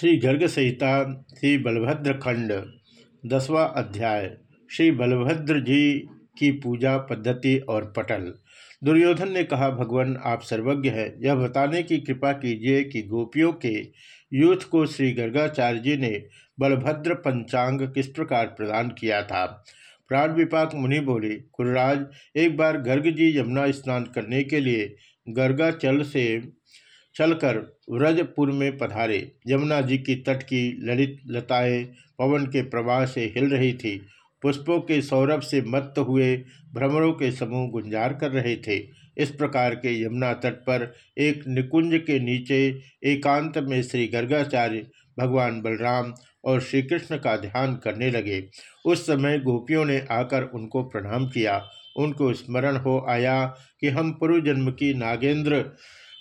श्री गर्ग संहिता श्री बलभद्र खंड दसवां अध्याय, श्री बलभद्र जी की पूजा पद्धति और पटल। दुर्योधन ने कहा, भगवान, आप सर्वज्ञ हैं। यह बताने की कृपा कीजिए कि गोपियों के यूथ को श्री गर्गाचार्य जी ने बलभद्र पंचांग किस प्रकार प्रदान किया था? प्राण विपाक मुनि बोले कुरराज एक बार गर्ग जी यमुना स्नान करने के लिए गर्गाचल से चलकर व्रजपुर में पधारे। यमुना जी की तट की ललित लताएँ पवन के प्रवाह से हिल रही थी। पुष्पों के सौरभ से मत्त हुए भ्रमरों के समूह गुंजार कर रहे थे। इस प्रकार के यमुना तट पर एक निकुंज के नीचे एकांत में श्री गर्गाचार्य, भगवान बलराम और श्री कृष्ण का ध्यान करने लगे। उस समय गोपियों ने आकर उनको प्रणाम किया। उनको स्मरण हो आया कि हम पूर्व जन्म की नागेंद्र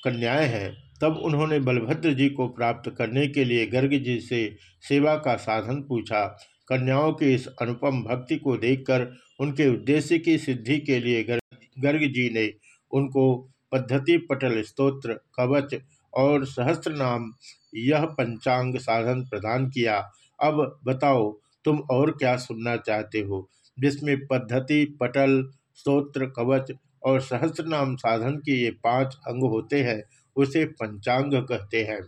कन्याएँ हैं। तब उन्होंने बलभद्र जी को प्राप्त करने के लिए गर्ग जी से सेवा का साधन पूछा। कन्याओं की इस अनुपम भक्ति को देखकर उनके उद्देश्य की सिद्धि के लिए गर्ग जी ने उनको पद्धति पटल स्तोत्र, कवच और सहस्त्र नाम यह पंचांग साधन प्रदान किया। अब बताओ, तुम और क्या सुनना चाहते हो? जिसमें पद्धति पटल, स्तोत्र, कवच और सहस्त्र नाम साधन के ये पाँच अंग होते हैं उसे पंचांग कहते हैं।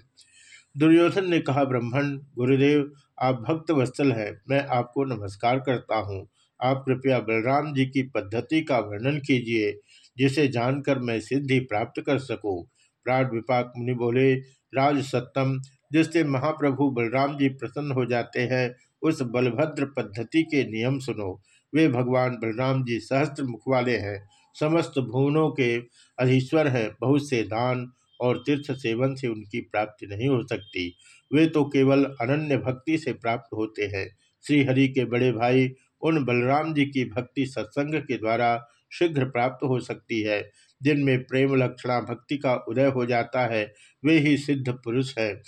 दुर्योधन ने कहा, ब्राह्मण, गुरुदेव, आप भक्त वत्सल हैं। मैं आपको नमस्कार करता हूँ। आप कृपया बलराम जी की पद्धति का वर्णन कीजिए, जिसे जानकर मैं सिद्धि प्राप्त कर सकूँ। प्राण विपाक मुनि बोले, राज सत्तम, जिससे महाप्रभु बलराम जी प्रसन्न हो जाते हैं, उस बलभद्र पद्धति के नियम सुनो। वे भगवान बलराम जी सहस्त्र मुख वाले हैं। समस्त भुवनों के अधीश्वर हैं। बहुत से दान और तीर्थ सेवन से उनकी प्राप्ति नहीं हो सकती। वे तो केवल अनन्य भक्ति से प्राप्त होते हैं। श्रीहरि के बड़े भाई, उन बलराम जी की भक्ति सत्संग के द्वारा शीघ्र प्राप्त हो सकती है। जिनमें प्रेम लक्षणा भक्ति का उदय हो जाता है। वे ही सिद्ध पुरुष है।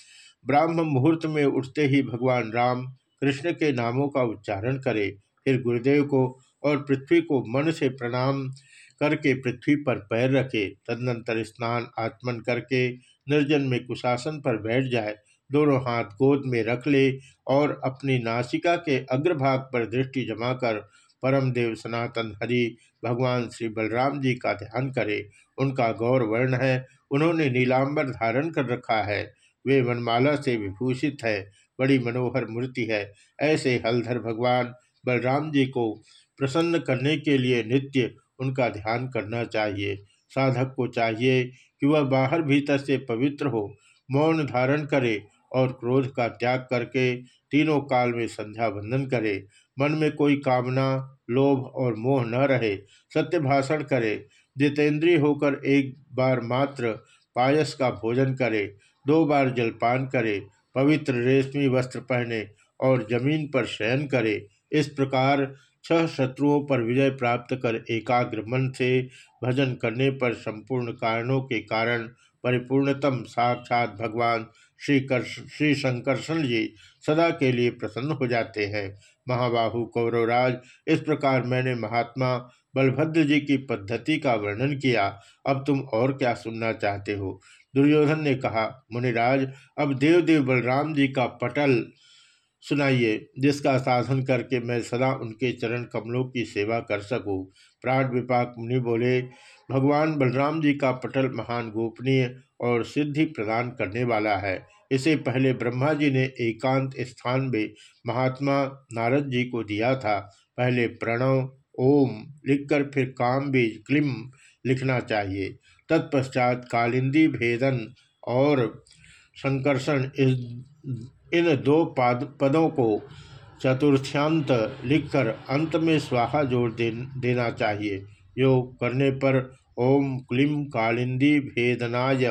ब्राह्म मुहूर्त में उठते ही भगवान राम कृष्ण के नामों का उच्चारण करे। फिर गुरुदेव को और पृथ्वी को मन से प्रणाम। करके पृथ्वी पर पैर रखे, तदनंतर स्नान आत्मन करके निर्जन में कुशासन पर बैठ जाए, दोनों हाथ गोद में रख ले और अपनी नासिका के अग्रभाग पर दृष्टि जमाकर परम देव सनातन हरि, भगवान श्री बलराम जी का ध्यान करे। उनका गौर वर्ण है, उन्होंने नीलांबर धारण कर रखा है। वे वनमाला से विभूषित है, बड़ी मनोहर मूर्ति है। ऐसे हलधर भगवान बलराम जी को प्रसन्न करने के लिए नित्य उनका ध्यान करना चाहिए। साधक को चाहिए कि वह बाहर भीतर से पवित्र हो, मौन धारण करे और क्रोध का त्याग करके तीनों काल में संध्या बंदन करे। मन में कोई कामना, लोभ और मोह न रहे, सत्य भाषण करे। जितेंद्रीय होकर एक बार मात्र पायस का भोजन करे, दो बार जलपान करे, पवित्र रेशमी वस्त्र पहने और ज़मीन पर शयन करे। इस प्रकार छह शत्रुओं पर विजय प्राप्त कर एकाग्र मन से भजन करने पर संपूर्ण कारणों के कारण परिपूर्णतम साक्षात भगवान श्री श्री शंकरषण जी सदा के लिए प्रसन्न हो जाते हैं। महाबाहु कौरवराज इस प्रकार मैंने महात्मा बलभद्र जी की पद्धति का वर्णन किया। अब तुम और क्या सुनना चाहते हो? दुर्योधन ने कहा, मुनिराज, अब देवदेव बलराम जी का पटल सुनाइए, जिसका साधन करके मैं सदा उनके चरण कमलों की सेवा कर सकूँ। प्राण विपाक मुनि बोले, भगवान बलराम जी का पटल महान गोपनीय और सिद्धि प्रदान करने वाला है। इसे पहले ब्रह्मा जी ने एकांत स्थान में महात्मा नारद जी को दिया था। पहले प्रणव, ओम लिखकर फिर काम बीज क्लिम लिखना चाहिए। तत्पश्चात कालिंदी भेदन और संकर्षण इस इन दो पाद पदों को चतुर्थ्यांत लिखकर अंत में स्वाहा जोड़ दे, देना चाहिए। योग करने पर ओम क्लीम कालिंदी भेदनाय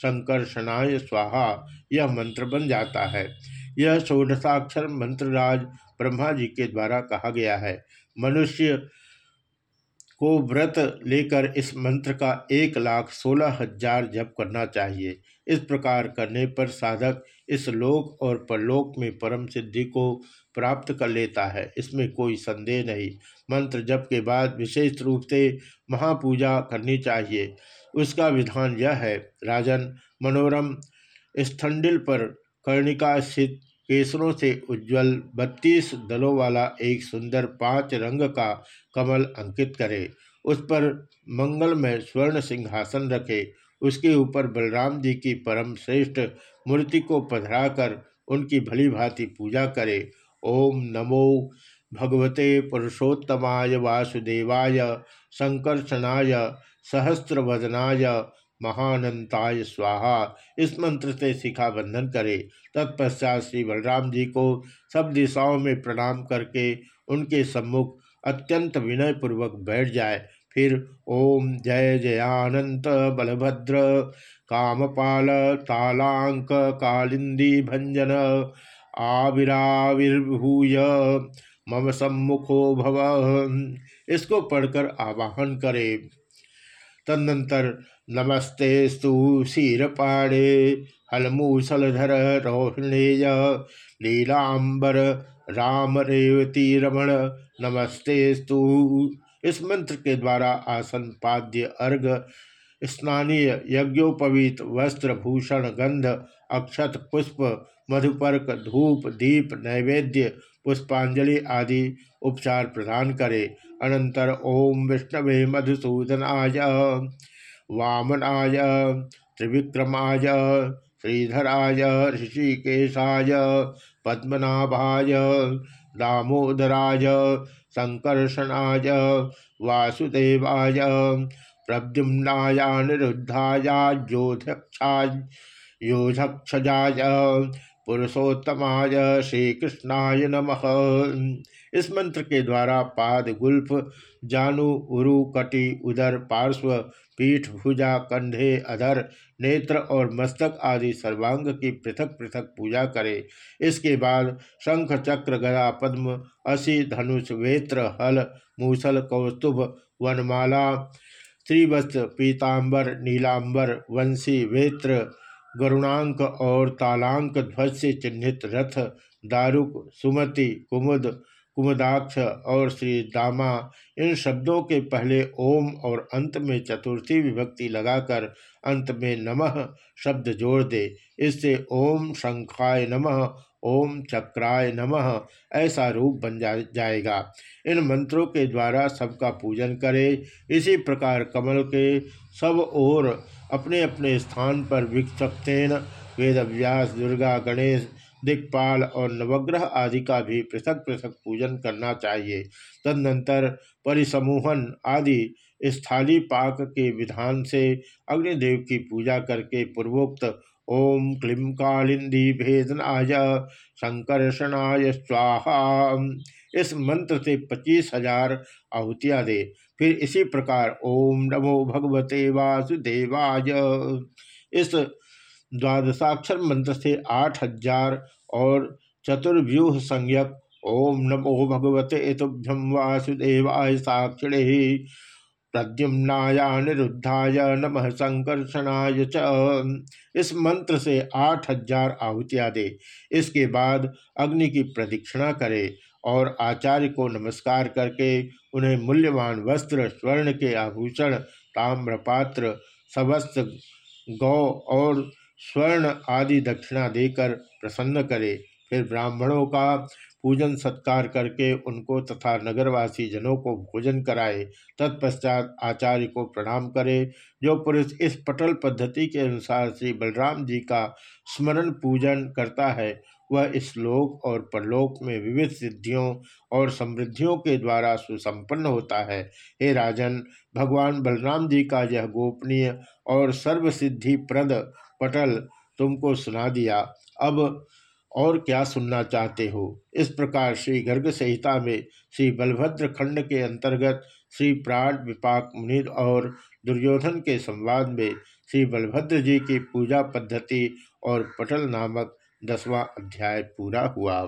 संकर्षणाय स्वाहा यह मंत्र बन जाता है। यह षोडशाक्षर मंत्रराज ब्रह्मा जी के द्वारा कहा गया है। मनुष्य को व्रत लेकर इस मंत्र का एक लाख सोलह हज़ार जप करना चाहिए। इस प्रकार करने पर साधक इस लोक और परलोक में परम सिद्धि को प्राप्त कर लेता है। इसमें कोई संदेह नहीं। मंत्र जप के बाद विशेष रूप से महापूजा करनी चाहिए। उसका विधान यह है, राजन, मनोरम स्थंडिल पर कर्णिका स्थित केसरों से उज्ज्वल बत्तीस दलों वाला एक सुंदर पाँच रंग का कमल अंकित करे। उस पर मंगलमय स्वर्ण सिंहासन रखे। उसके ऊपर बलराम जी की परम श्रेष्ठ मूर्ति को पधराकर उनकी भली भांति पूजा करे। ओम नमो भगवते पुरुषोत्तमाय वासुदेवाय संकर्षणाय सहस्रवदनाय महानंताय स्वाहा। इस मंत्र से शिखा बंधन करे। तत्पश्चात श्री बलराम जी को सब दिशाओं में प्रणाम करके उनके सम्मुख अत्यंत विनयपूर्वक बैठ जाए। फिर ओम जय जयानंत बलभद्र, कामपाल तालांक, कालिंदी भंजन, आविराविर्भूय, मम सम्मुखो भव। इसको पढ़कर आवाहन करे। तदनंतर नमस्ते स्तु क्षीरपाणे हलमूसलधर, रोहिणेय लीलांबर राम रेवती रमण नमस्ते स्तु इस मंत्र के द्वारा आसन, पाद्य, अर्घ, स्नानीय यज्ञोपवीत, वस्त्र, भूषण, गंध, अक्षत, पुष्प, मधुपर्क, धूप, दीप, नैवेद्य, पुष्पांजलि आदि उपचार प्रदान करे। अनंतर ओम विष्णवे मधुसूदनाय, वामनाय, त्रिविक्रमाय, श्रीधराय, ऋषिकेशाय, पद्मनाभाय दामोदराय संकर्षणाय वासुदेवाय प्रद्युम्नायानिरुद्धायोध्यक्षाय योधक्षजाय पुरुषोत्तमाय श्रीकृष्णाय नमः। इस मंत्र के द्वारा पाद, गुल्फ, जानु, उरु, कटि, उदर, पार्श्व, पीठ, भुजा, कंधे, अधर, नेत्र और मस्तक आदि सर्वांग की पृथक पृथक पूजा करे। इसके बाद शंख, चक्र, गदा, पद्म, असी, धनुष, वेत्र, हल, मूसल, कौस्तुभ, वनमाला श्रीवस्त्र पीताम्बर नीलांबर, वंशी, वेत्र, गरुणांक और तालांक, ध्वज से चिन्हित रथ, दारुक, सुमति, कुमुद कुमुदाक्ष और श्री दामा इन शब्दों के पहले ओम और अंत में चतुर्थी विभक्ति लगाकर अंत में नमः शब्द जोड़ दे। इससे ओम शंखाय नमः, ओम चक्राय नमः ऐसा रूप बन जा, जाएगा। इन मंत्रों के द्वारा सबका पूजन करे। इसी प्रकार कमल के सब ओर अपने अपने स्थान पर विक्षप्तेन वेद व्यास दुर्गा, गणेश दिक्पाल और नवग्रह आदि का भी पृथक पृथक पूजन करना चाहिए। तदनंतर परिसमूहन आदि स्थाली पाक के विधान से अग्निदेव की पूजा करके पूर्वोक्त ओम क्लीं कालिंदी भेदनाय संकर्षणाय स्वाहा। इस मंत्र से पच्चीस हज़ार आहुतियाँ दे। फिर इसी प्रकार ओम नमो भगवते वासुदेवाय। इस द्वादशाक्षर मंत्र से आठ हज़ार और चतुर्व्यूह संज्ञक ओम नमो भगवते तुभ्यम वासुदेवाय साक्षिणे प्रद्युम्नाय निरुद्धाय नमः संकर्षणाय च। इस मंत्र से आठ हज़ार आहुतियाँ दे इसके बाद अग्नि की प्रदीक्षिणा करे और आचार्य को नमस्कार करके उन्हें मूल्यवान वस्त्र, स्वर्ण के आभूषण, ताम्रपात्र, सवस्त्र, गौ और स्वर्ण आदि दक्षिणा देकर प्रसन्न करे। फिर ब्राह्मणों का पूजन सत्कार करके उनको तथा नगरवासी जनों को भोजन कराए। तत्पश्चात आचार्य को प्रणाम करे, जो पुरुष इस पटल पद्धति के अनुसार श्री बलराम जी का स्मरण पूजन करता है, वह इस लोक और परलोक में विविध सिद्धियों और समृद्धियों के द्वारा सुसंपन्न होता है। हे राजन, भगवान बलराम जी का यह गोपनीय और सर्वसिद्धि प्रद पटल तुमको सुना दिया। अब और क्या सुनना चाहते हो? इस प्रकार श्री गर्ग संहिता में श्री बलभद्र खंड के अंतर्गत श्री प्राण विपाक मुनि और दुर्योधन के संवाद में श्री बलभद्र जी की पूजा पद्धति और पटल नामक दसवां अध्याय पूरा हुआ।